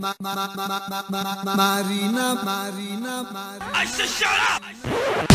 Marina, Marina, Marina. I said shut up!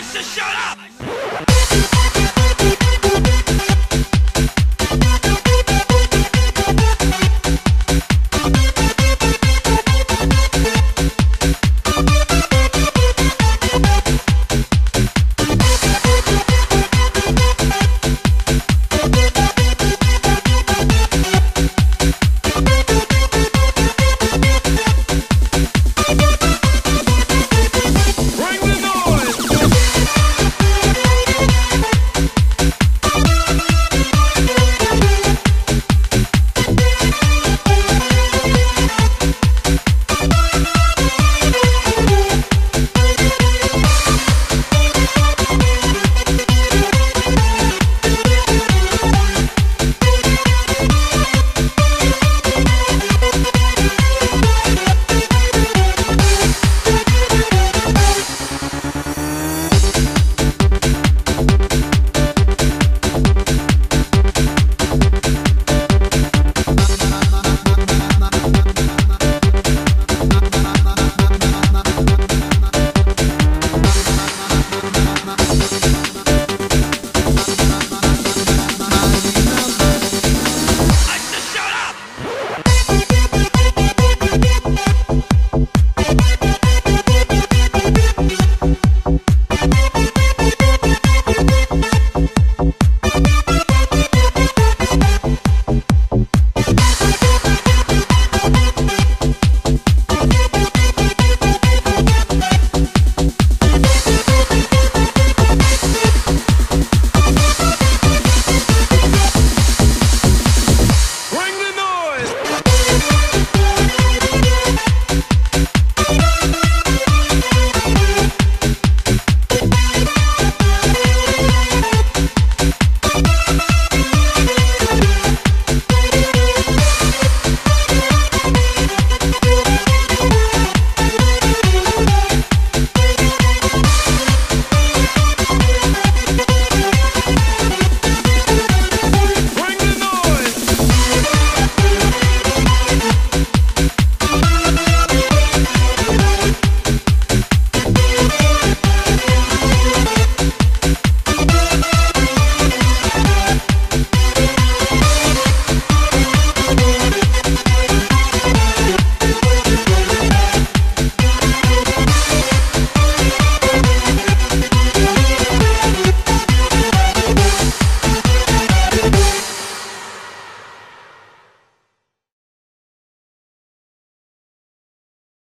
I should shut up!